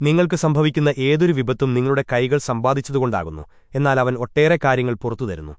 നിങ്ങൾക്ക് സംഭവിക്കുന്ന ഏതൊരു വിപത്തും നിങ്ങളുടെ കൈകൾ സമ്പാദിച്ചതുകൊണ്ടാകുന്നു എന്നാൽ അവൻ ഒട്ടേറെ കാര്യങ്ങൾ പുറത്തുതരുന്നു